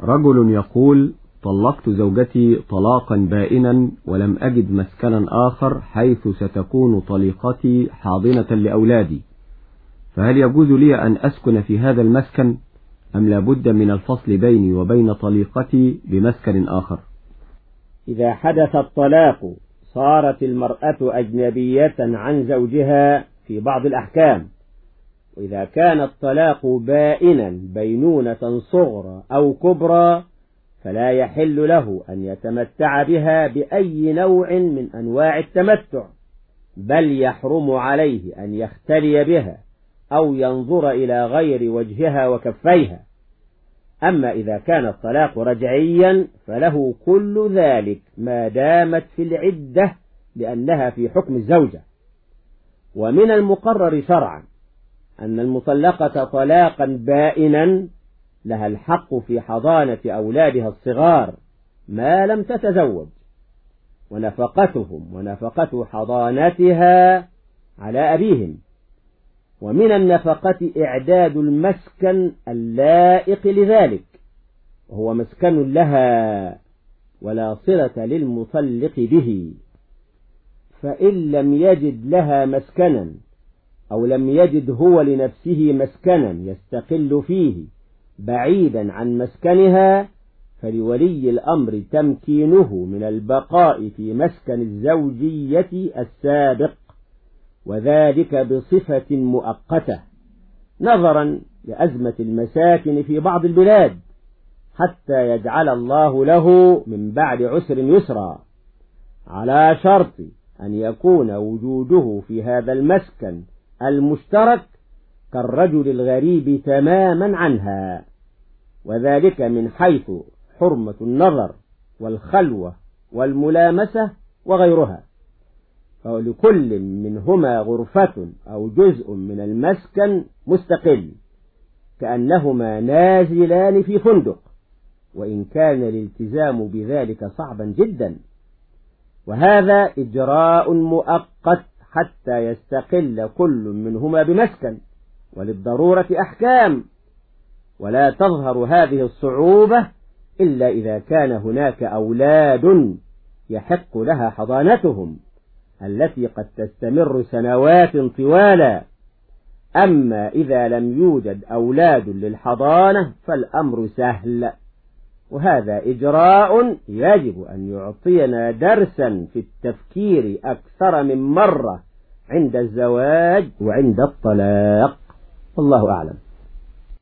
رجل يقول طلقت زوجتي طلاقا بائنا ولم أجد مسكنا آخر حيث ستكون طليقتي حاضنة لأولادي. فهل يجوز لي أن أسكن في هذا المسكن؟ أم لابد من الفصل بيني وبين طليقتي بمسكن آخر؟ إذا حدث الطلاق صارت المرأة أجنبية عن زوجها في بعض الأحكام. وإذا كان الطلاق بائنا بينونة صغرى أو كبرى فلا يحل له أن يتمتع بها بأي نوع من أنواع التمتع بل يحرم عليه أن يختلي بها أو ينظر إلى غير وجهها وكفيها. أما إذا كان الطلاق رجعيا فله كل ذلك ما دامت في العدة لأنها في حكم الزوجة. ومن المقرر شرعا أن المطلقة طلاقا بائنا لها الحق في حضانة أولادها الصغار ما لم تتزوج. ونفقتهم ونفقة حضانتها على أبيهم. ومن النفقة إعداد المسكن اللائق لذلك. وهو مسكن لها ولا صلة للمطلق به. فإن لم يجد لها مسكنا أو لم يجد هو لنفسه مسكنا يستقل فيه بعيدا عن مسكنها فلولي الأمر تمكينه من البقاء في مسكن الزوجية السابق وذلك بصفة مؤقتة نظرا لأزمة المساكن في بعض البلاد حتى يجعل الله له من بعد عسر يسرا على شرط أن يكون وجوده في هذا المسكن المشترك كالرجل الغريب تماما عنها وذلك من حيث حرمة النظر والخلوة والملامسة وغيرها. فلكل منهما غرفة أو جزء من المسكن مستقل كأنهما نازلان في فندق وإن كان الالتزام بذلك صعبا جدا. وهذا إجراء مؤقت حتى يستقل كل منهما بمسكن وللضرورة أحكام. ولا تظهر هذه الصعوبة إلا إذا كان هناك أولاد يحق لها حضانتهم التي قد تستمر سنوات طوالا أما إذا لم يوجد أولاد للحضانة فالأمر سهل. وهذا إجراء يجب أن يعطينا درسا في التفكير أكثر من مرة عند الزواج وعند الطلاق. والله أعلم.